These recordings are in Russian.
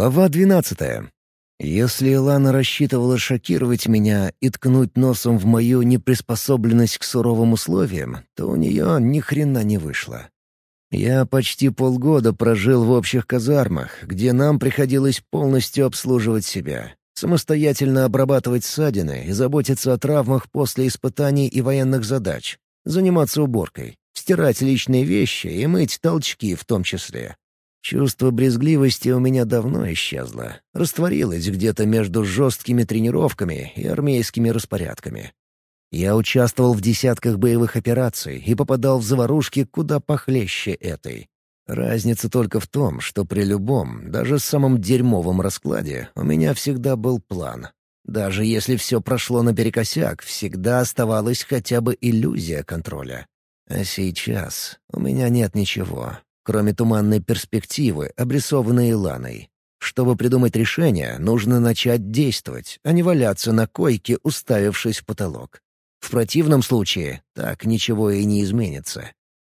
Глава двенадцатая. Если Лана рассчитывала шокировать меня и ткнуть носом в мою неприспособленность к суровым условиям, то у нее ни хрена не вышло. Я почти полгода прожил в общих казармах, где нам приходилось полностью обслуживать себя, самостоятельно обрабатывать ссадины и заботиться о травмах после испытаний и военных задач, заниматься уборкой, стирать личные вещи и мыть толчки в том числе. Чувство брезгливости у меня давно исчезло, растворилось где-то между жесткими тренировками и армейскими распорядками. Я участвовал в десятках боевых операций и попадал в заварушки куда похлеще этой. Разница только в том, что при любом, даже самом дерьмовом раскладе у меня всегда был план. Даже если все прошло наперекосяк, всегда оставалась хотя бы иллюзия контроля. А сейчас у меня нет ничего, кроме туманной перспективы, обрисованной Иланой. Чтобы придумать решение, нужно начать действовать, а не валяться на койке, уставившись в потолок. В противном случае так ничего и не изменится.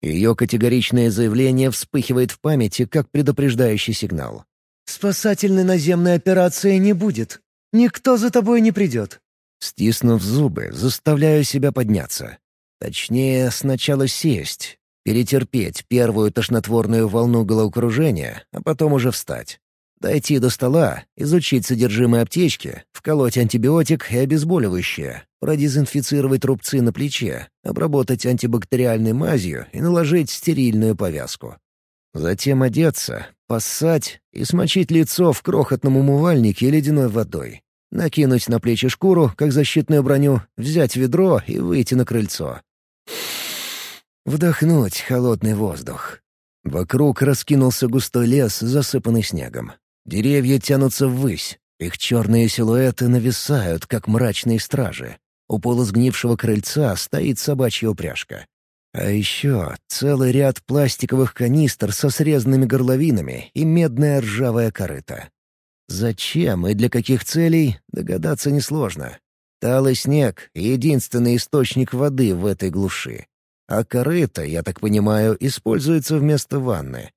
Ее категоричное заявление вспыхивает в памяти, как предупреждающий сигнал. «Спасательной наземной операции не будет. Никто за тобой не придет». Стиснув зубы, заставляю себя подняться. Точнее, сначала сесть, перетерпеть первую тошнотворную волну головокружения, а потом уже встать. Дойти до стола, изучить содержимое аптечки, вколоть антибиотик и обезболивающее, продезинфицировать рубцы на плече, обработать антибактериальной мазью и наложить стерильную повязку. Затем одеться, поссать и смочить лицо в крохотном умывальнике ледяной водой. Накинуть на плечи шкуру, как защитную броню, взять ведро и выйти на крыльцо. Вдохнуть холодный воздух. Вокруг раскинулся густой лес, засыпанный снегом. Деревья тянутся ввысь. Их черные силуэты нависают, как мрачные стражи. У полусгнившего крыльца стоит собачья упряжка. А еще целый ряд пластиковых канистр со срезанными горловинами и медная ржавая корыта. Зачем и для каких целей, догадаться несложно. Талый снег — единственный источник воды в этой глуши. А корыто, я так понимаю, используется вместо ванны.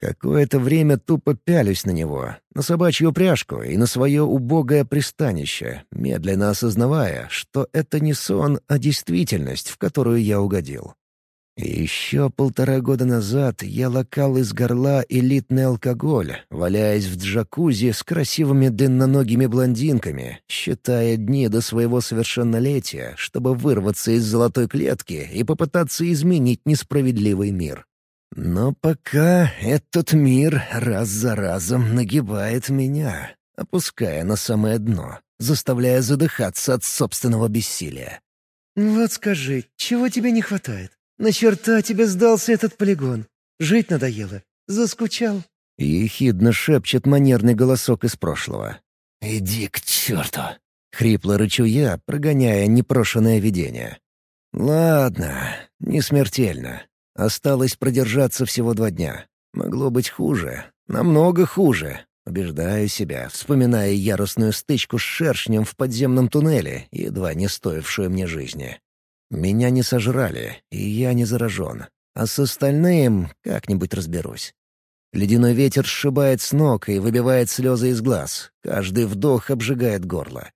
Какое-то время тупо пялюсь на него, на собачью упряжку и на свое убогое пристанище, медленно осознавая, что это не сон, а действительность, в которую я угодил. И еще полтора года назад я локал из горла элитный алкоголь, валяясь в джакузи с красивыми длинноногими блондинками, считая дни до своего совершеннолетия, чтобы вырваться из золотой клетки и попытаться изменить несправедливый мир. Но пока этот мир раз за разом нагибает меня, опуская на самое дно, заставляя задыхаться от собственного бессилия. «Вот скажи, чего тебе не хватает?» На черта тебе сдался этот полигон? Жить надоело? Заскучал?» Ехидно шепчет манерный голосок из прошлого. «Иди к черту!» — хрипло рычу я, прогоняя непрошенное видение. «Ладно, не смертельно. Осталось продержаться всего два дня. Могло быть хуже. Намного хуже. Убеждаю себя, вспоминая яростную стычку с шершнем в подземном туннеле, едва не стоившую мне жизни. Меня не сожрали, и я не заражен. А с остальным как-нибудь разберусь. Ледяной ветер сшибает с ног и выбивает слезы из глаз. Каждый вдох обжигает горло.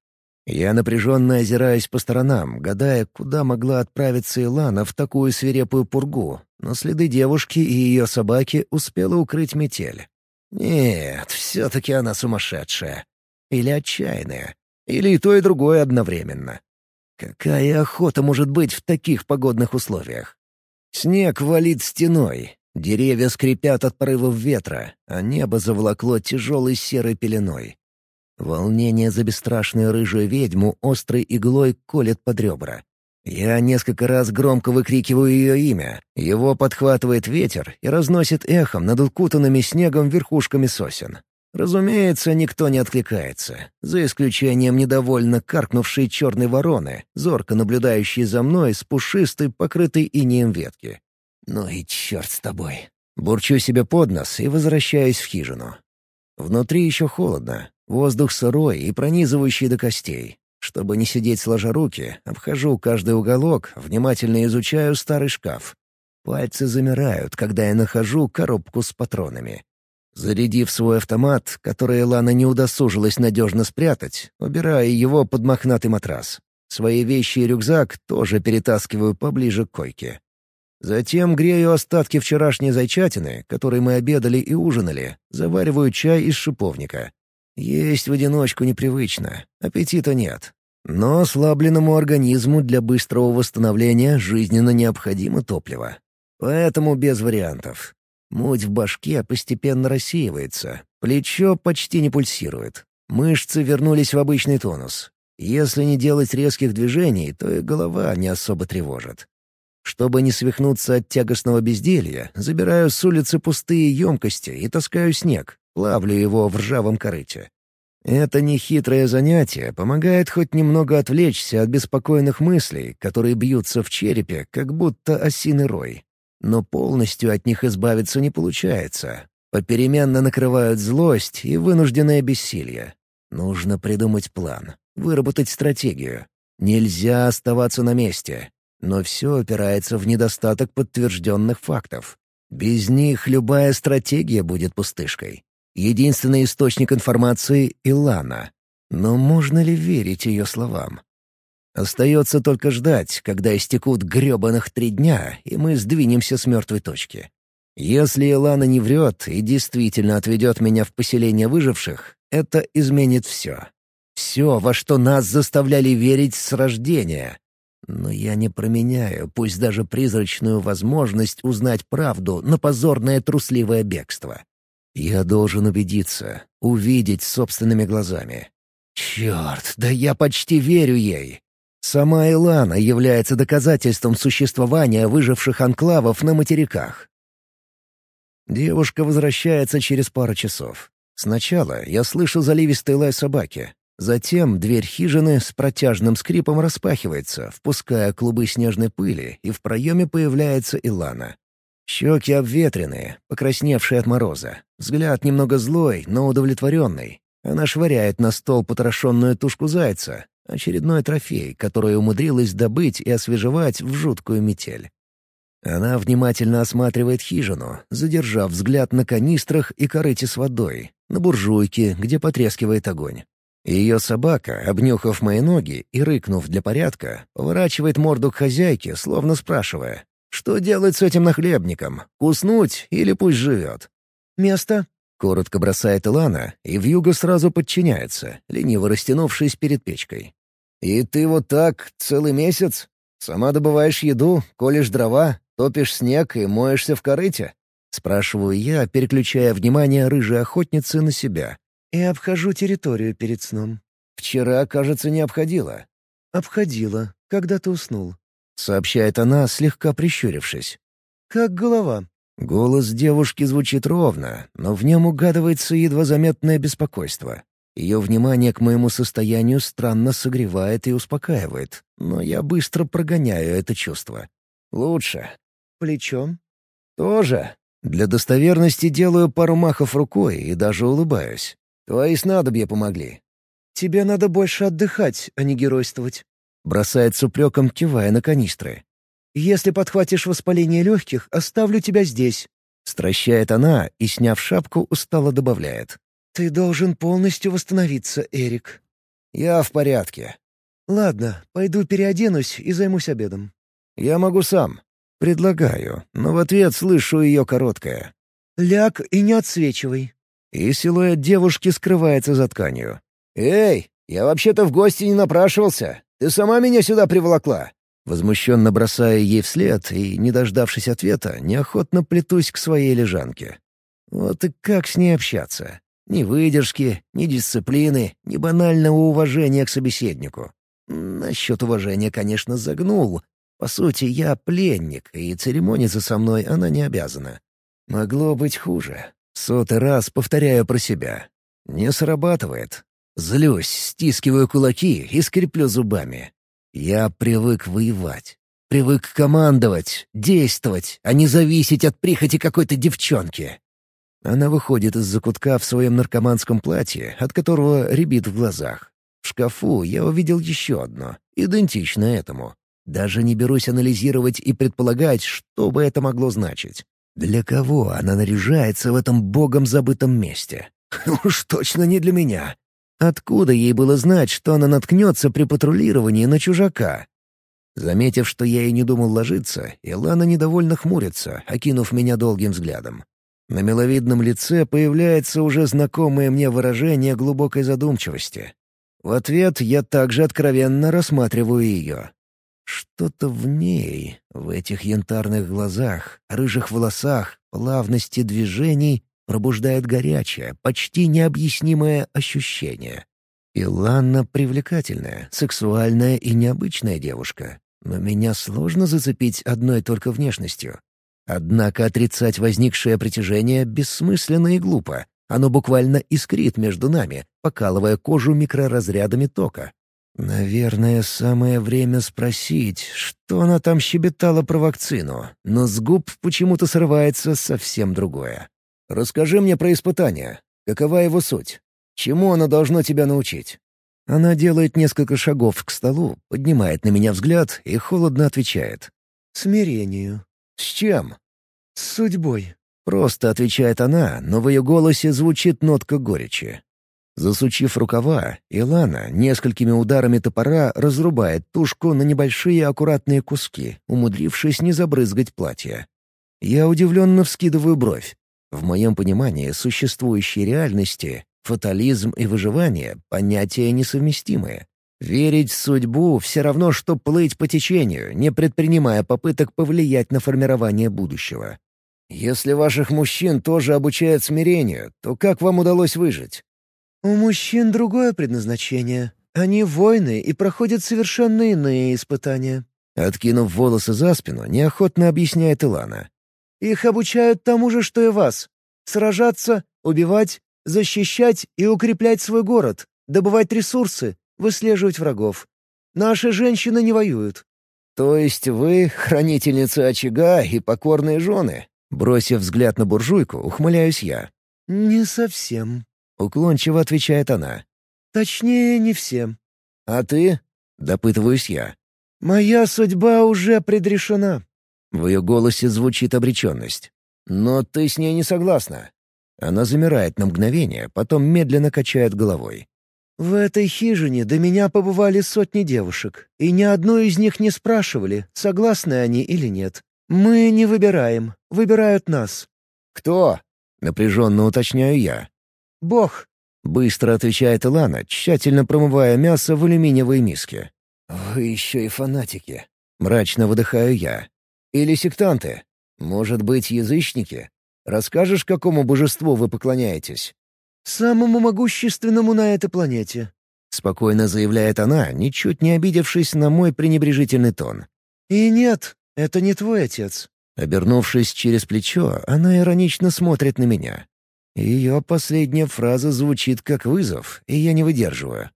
Я напряженно озираюсь по сторонам, гадая, куда могла отправиться Илана в такую свирепую пургу, но следы девушки и ее собаки успела укрыть метель. Нет, все-таки она сумасшедшая. Или отчаянная. Или и то, и другое одновременно. Какая охота может быть в таких погодных условиях? Снег валит стеной, деревья скрипят от порывов ветра, а небо заволокло тяжелой серой пеленой. Волнение за бесстрашную рыжую ведьму острой иглой колет под ребра. Я несколько раз громко выкрикиваю ее имя. Его подхватывает ветер и разносит эхом над укутанными снегом верхушками сосен. Разумеется, никто не откликается, за исключением недовольно каркнувшей черной вороны, зорко наблюдающей за мной с пушистой, покрытой инеем ветки. «Ну и черт с тобой!» Бурчу себе под нос и возвращаюсь в хижину. Внутри еще холодно, воздух сырой и пронизывающий до костей. Чтобы не сидеть сложа руки, обхожу каждый уголок, внимательно изучаю старый шкаф. Пальцы замирают, когда я нахожу коробку с патронами. Зарядив свой автомат, который Лана не удосужилась надежно спрятать, убирая его под мохнатый матрас. Свои вещи и рюкзак тоже перетаскиваю поближе к койке. Затем грею остатки вчерашней зайчатины, которой мы обедали и ужинали, завариваю чай из шиповника. Есть в одиночку непривычно, аппетита нет. Но ослабленному организму для быстрого восстановления жизненно необходимо топливо. Поэтому без вариантов. Муть в башке постепенно рассеивается, плечо почти не пульсирует. Мышцы вернулись в обычный тонус. Если не делать резких движений, то и голова не особо тревожит. Чтобы не свихнуться от тягостного безделья, забираю с улицы пустые емкости и таскаю снег, плавлю его в ржавом корыте. Это нехитрое занятие помогает хоть немного отвлечься от беспокойных мыслей, которые бьются в черепе, как будто осиный рой. Но полностью от них избавиться не получается. Попеременно накрывают злость и вынужденное бессилие. Нужно придумать план, выработать стратегию. Нельзя оставаться на месте. Но все опирается в недостаток подтвержденных фактов. Без них любая стратегия будет пустышкой. Единственный источник информации — Илана. Но можно ли верить ее словам? Остается только ждать, когда истекут гребаных три дня, и мы сдвинемся с мертвой точки. Если Илана не врет и действительно отведет меня в поселение выживших, это изменит все. Все, во что нас заставляли верить с рождения. Но я не променяю, пусть даже призрачную возможность узнать правду на позорное трусливое бегство. Я должен убедиться, увидеть собственными глазами. Черт, да я почти верю ей. Сама Илана является доказательством существования выживших анклавов на материках. Девушка возвращается через пару часов. Сначала я слышу заливистый лай собаки. Затем дверь хижины с протяжным скрипом распахивается, впуская клубы снежной пыли, и в проеме появляется Илана. Щеки обветренные, покрасневшие от мороза. Взгляд немного злой, но удовлетворенный. Она швыряет на стол потрошенную тушку зайца, Очередной трофей, который умудрилась добыть и освежевать в жуткую метель. Она внимательно осматривает хижину, задержав взгляд на канистрах и корыте с водой, на буржуйке, где потрескивает огонь. Ее собака, обнюхав мои ноги и рыкнув для порядка, поворачивает морду к хозяйке, словно спрашивая, что делать с этим нахлебником, куснуть или пусть живет. «Место?» — коротко бросает Илана, и вьюга сразу подчиняется, лениво растянувшись перед печкой. «И ты вот так целый месяц? Сама добываешь еду, колешь дрова, топишь снег и моешься в корыте?» — спрашиваю я, переключая внимание рыжей охотницы на себя. «И обхожу территорию перед сном». «Вчера, кажется, не обходила». «Обходила, когда ты уснул», — сообщает она, слегка прищурившись. «Как голова?» Голос девушки звучит ровно, но в нем угадывается едва заметное беспокойство. Ее внимание к моему состоянию странно согревает и успокаивает, но я быстро прогоняю это чувство. Лучше. Плечом? Тоже. Для достоверности делаю пару махов рукой и даже улыбаюсь. Твои снадобья помогли. Тебе надо больше отдыхать, а не геройствовать. Бросает с упреком, кивая на канистры. «Если подхватишь воспаление легких, оставлю тебя здесь». Стращает она и, сняв шапку, устало добавляет. «Ты должен полностью восстановиться, Эрик». «Я в порядке». «Ладно, пойду переоденусь и займусь обедом». «Я могу сам». Предлагаю, но в ответ слышу ее короткое. «Ляг и не отсвечивай». И силуэт девушки скрывается за тканью. «Эй, я вообще-то в гости не напрашивался. Ты сама меня сюда приволокла». Возмущенно бросая ей вслед и, не дождавшись ответа, неохотно плетусь к своей лежанке. Вот и как с ней общаться? Ни выдержки, ни дисциплины, ни банального уважения к собеседнику. Насчет уважения, конечно, загнул. По сути, я пленник, и церемониться со мной она не обязана. Могло быть хуже. Сотый раз повторяю про себя. Не срабатывает. Злюсь, стискиваю кулаки и скреплю зубами. Я привык воевать. Привык командовать, действовать, а не зависеть от прихоти какой-то девчонки. Она выходит из закутка в своем наркоманском платье, от которого рябит в глазах. В шкафу я увидел еще одно, идентичное этому. Даже не берусь анализировать и предполагать, что бы это могло значить. Для кого она наряжается в этом богом забытом месте? Уж точно не для меня. Откуда ей было знать, что она наткнется при патрулировании на чужака? Заметив, что я и не думал ложиться, Илана недовольно хмурится, окинув меня долгим взглядом. На миловидном лице появляется уже знакомое мне выражение глубокой задумчивости. В ответ я также откровенно рассматриваю ее. Что-то в ней, в этих янтарных глазах, рыжих волосах, плавности движений пробуждает горячее, почти необъяснимое ощущение. Иланна привлекательная, сексуальная и необычная девушка, но меня сложно зацепить одной только внешностью. Однако отрицать возникшее притяжение бессмысленно и глупо. Оно буквально искрит между нами, покалывая кожу микроразрядами тока. Наверное, самое время спросить, что она там щебетала про вакцину, но с губ почему-то срывается совсем другое. «Расскажи мне про испытание. Какова его суть? Чему оно должно тебя научить?» Она делает несколько шагов к столу, поднимает на меня взгляд и холодно отвечает. «Смирению». «С чем?» «С судьбой». Просто отвечает она, но в ее голосе звучит нотка горечи. Засучив рукава, Илана несколькими ударами топора разрубает тушку на небольшие аккуратные куски, умудрившись не забрызгать платье. Я удивленно вскидываю бровь. В моем понимании существующей реальности фатализм и выживание — понятия несовместимые. Верить в судьбу — все равно, что плыть по течению, не предпринимая попыток повлиять на формирование будущего. Если ваших мужчин тоже обучают смирению, то как вам удалось выжить? «У мужчин другое предназначение. Они воины и проходят совершенно иные испытания». Откинув волосы за спину, неохотно объясняет Илана. «Их обучают тому же, что и вас. Сражаться, убивать, защищать и укреплять свой город, добывать ресурсы, выслеживать врагов. Наши женщины не воюют». «То есть вы — хранительницы очага и покорные жены?» Бросив взгляд на буржуйку, ухмыляюсь я. «Не совсем», — уклончиво отвечает она. «Точнее, не всем». «А ты?» — допытываюсь я. «Моя судьба уже предрешена». В ее голосе звучит обреченность. «Но ты с ней не согласна». Она замирает на мгновение, потом медленно качает головой. «В этой хижине до меня побывали сотни девушек, и ни одну из них не спрашивали, согласны они или нет. Мы не выбираем, выбирают нас». «Кто?» — напряженно уточняю я. Бог!» — быстро отвечает Илана, тщательно промывая мясо в алюминиевой миске. «Вы еще и фанатики!» — мрачно выдыхаю я. «Или сектанты? Может быть, язычники? Расскажешь, какому божеству вы поклоняетесь?» «Самому могущественному на этой планете», — спокойно заявляет она, ничуть не обидевшись на мой пренебрежительный тон. «И нет, это не твой отец». Обернувшись через плечо, она иронично смотрит на меня. Ее последняя фраза звучит как вызов, и я не выдерживаю.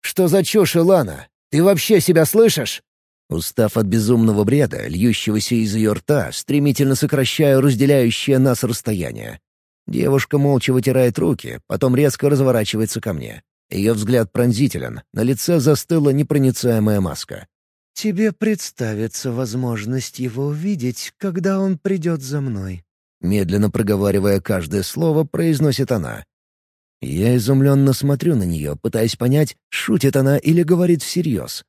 «Что за чушь, Илана? Ты вообще себя слышишь?» Устав от безумного бреда, льющегося из ее рта, стремительно сокращаю разделяющее нас расстояние. Девушка молча вытирает руки, потом резко разворачивается ко мне. Ее взгляд пронзителен, на лице застыла непроницаемая маска. «Тебе представится возможность его увидеть, когда он придет за мной», Медленно проговаривая каждое слово, произносит она. Я изумленно смотрю на нее, пытаясь понять, шутит она или говорит всерьез.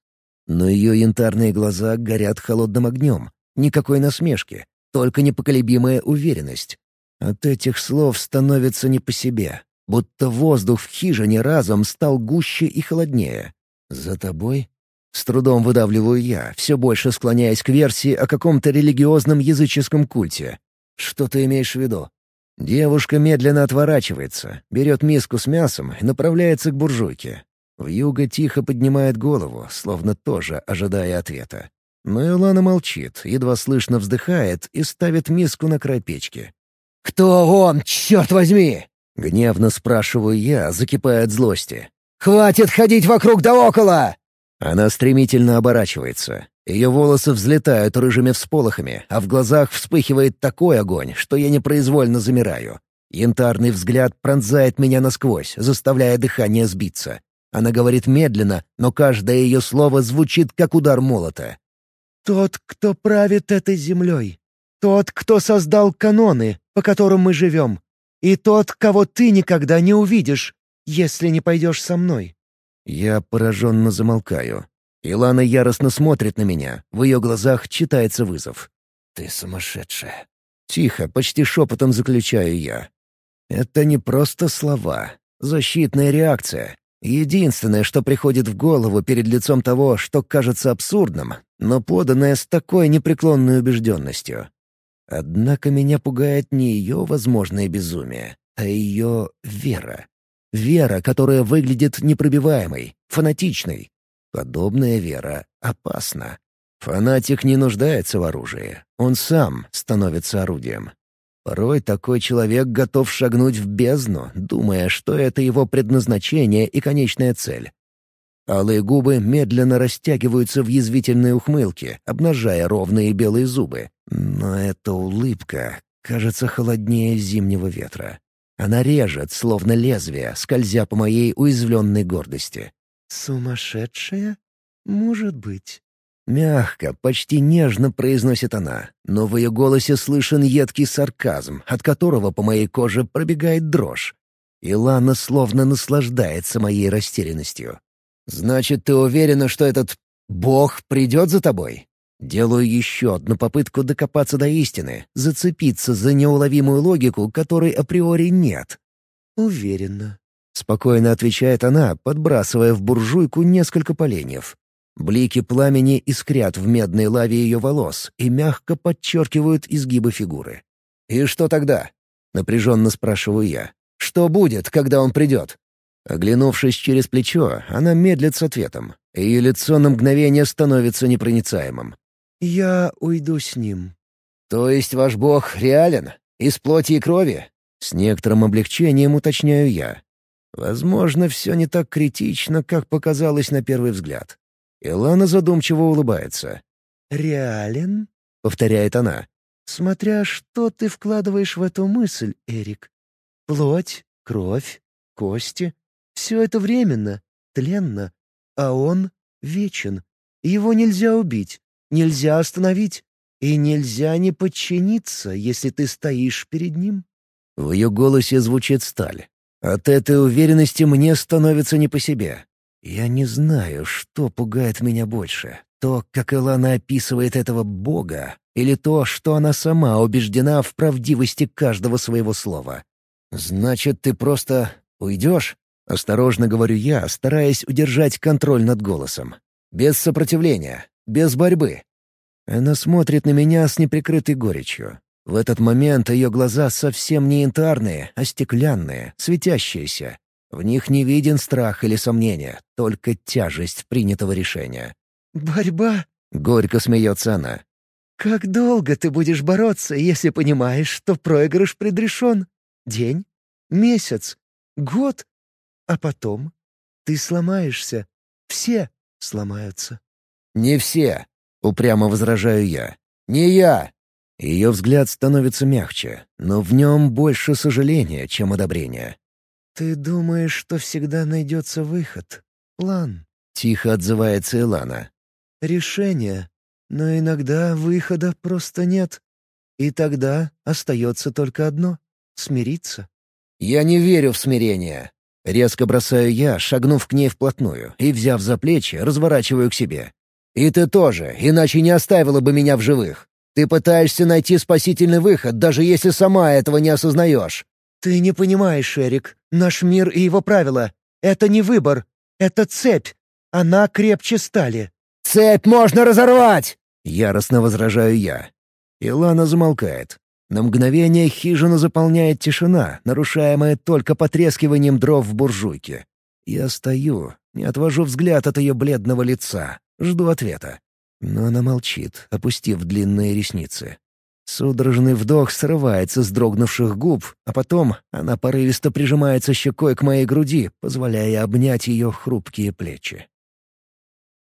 Но ее янтарные глаза горят холодным огнем. Никакой насмешки, только непоколебимая уверенность. От этих слов становится не по себе, будто воздух в хижине разом стал гуще и холоднее. «За тобой?» С трудом выдавливаю я, все больше склоняясь к версии о каком-то религиозном языческом культе. «Что ты имеешь в виду?» Девушка медленно отворачивается, берет миску с мясом и направляется к буржуйке. Вьюга тихо поднимает голову, словно тоже ожидая ответа. Но Илана молчит, едва слышно вздыхает и ставит миску на край печки. «Кто он, черт возьми?» — гневно спрашиваю я, закипая от злости. «Хватит ходить вокруг да около!» Она стремительно оборачивается. Ее волосы взлетают рыжими всполохами, а в глазах вспыхивает такой огонь, что я непроизвольно замираю. Янтарный взгляд пронзает меня насквозь, заставляя дыхание сбиться. Она говорит медленно, но каждое ее слово звучит как удар молота. «Тот, кто правит этой землей. Тот, кто создал каноны, по которым мы живем. И тот, кого ты никогда не увидишь, если не пойдешь со мной». Я пораженно замолкаю. Илана яростно смотрит на меня, в ее глазах читается вызов. «Ты сумасшедшая». Тихо, почти шепотом заключаю я. Это не просто слова. Защитная реакция. Единственное, что приходит в голову перед лицом того, что кажется абсурдным, но поданное с такой непреклонной убежденностью. Однако меня пугает не ее возможное безумие, а ее вера. Вера, которая выглядит непробиваемой, фанатичной. Подобная вера опасна. Фанатик не нуждается в оружии. Он сам становится орудием. Порой такой человек готов шагнуть в бездну, думая, что это его предназначение и конечная цель. Алые губы медленно растягиваются в язвительной ухмылке, обнажая ровные белые зубы. Но эта улыбка кажется холоднее зимнего ветра. Она режет, словно лезвие, скользя по моей уязвленной гордости. «Сумасшедшая? Может быть». Мягко, почти нежно произносит она, но в ее голосе слышен едкий сарказм, от которого по моей коже пробегает дрожь. Илана словно наслаждается моей растерянностью. «Значит, ты уверена, что этот бог придет за тобой?» Делаю еще одну попытку докопаться до истины, зацепиться за неуловимую логику, которой априори нет. «Уверена», — спокойно отвечает она, подбрасывая в буржуйку несколько поленьев. Блики пламени искрят в медной лаве ее волос и мягко подчеркивают изгибы фигуры. «И что тогда?» — напряженно спрашиваю я. «Что будет, когда он придет?» Оглянувшись через плечо, она медлит с ответом. Ее лицо на мгновение становится непроницаемым. «Я уйду с ним». «То есть ваш бог реален? Из плоти и крови?» С некоторым облегчением уточняю я. Возможно, все не так критично, как показалось на первый взгляд. Илана задумчиво улыбается. «Реален?» — повторяет она. «Смотря что ты вкладываешь в эту мысль, Эрик. Плоть, кровь, кости — все это временно, тленно, а он вечен. Его нельзя убить, нельзя остановить, и нельзя не подчиниться, если ты стоишь перед ним». В ее голосе звучит сталь. От этой уверенности мне становится не по себе. Я не знаю, что пугает меня больше. То, как Илана описывает этого бога, или то, что она сама убеждена в правдивости каждого своего слова. «Значит, ты просто уйдешь?» — осторожно говорю я, стараясь удержать контроль над голосом. «Без сопротивления, без борьбы». Она смотрит на меня с неприкрытой горечью. В этот момент ее глаза совсем не янтарные, а стеклянные, светящиеся. В них не виден страх или сомнение, только тяжесть принятого решения. «Борьба?» — горько смеется она. «Как долго ты будешь бороться, если понимаешь, что проигрыш предрешен? День? Месяц? Год? А потом? Ты сломаешься. Все сломаются». «Не все», — упрямо возражаю я. «Не я». Ее взгляд становится мягче, но в нем больше сожаления, чем одобрения. «Ты думаешь, что всегда найдется выход? План?» — тихо отзывается Илана. «Решение. Но иногда выхода просто нет. И тогда остается только одно — смириться». «Я не верю в смирение», — резко бросаю я, шагнув к ней вплотную и, взяв за плечи, разворачиваю к себе. «И ты тоже, иначе не оставила бы меня в живых. Ты пытаешься найти спасительный выход, даже если сама этого не осознаешь. «Ты не понимаешь, Эрик. Наш мир и его правила. Это не выбор. Это цепь. Она крепче стали». «Цепь можно разорвать!» — яростно возражаю я. Илана замолкает. На мгновение хижину заполняет тишина, нарушаемая только потрескиванием дров в буржуйке. Я стою, не отвожу взгляд от ее бледного лица, жду ответа. Но она молчит, опустив длинные ресницы. Судорожный вдох срывается с дрогнувших губ, а потом она порывисто прижимается щекой к моей груди, позволяя обнять ее хрупкие плечи.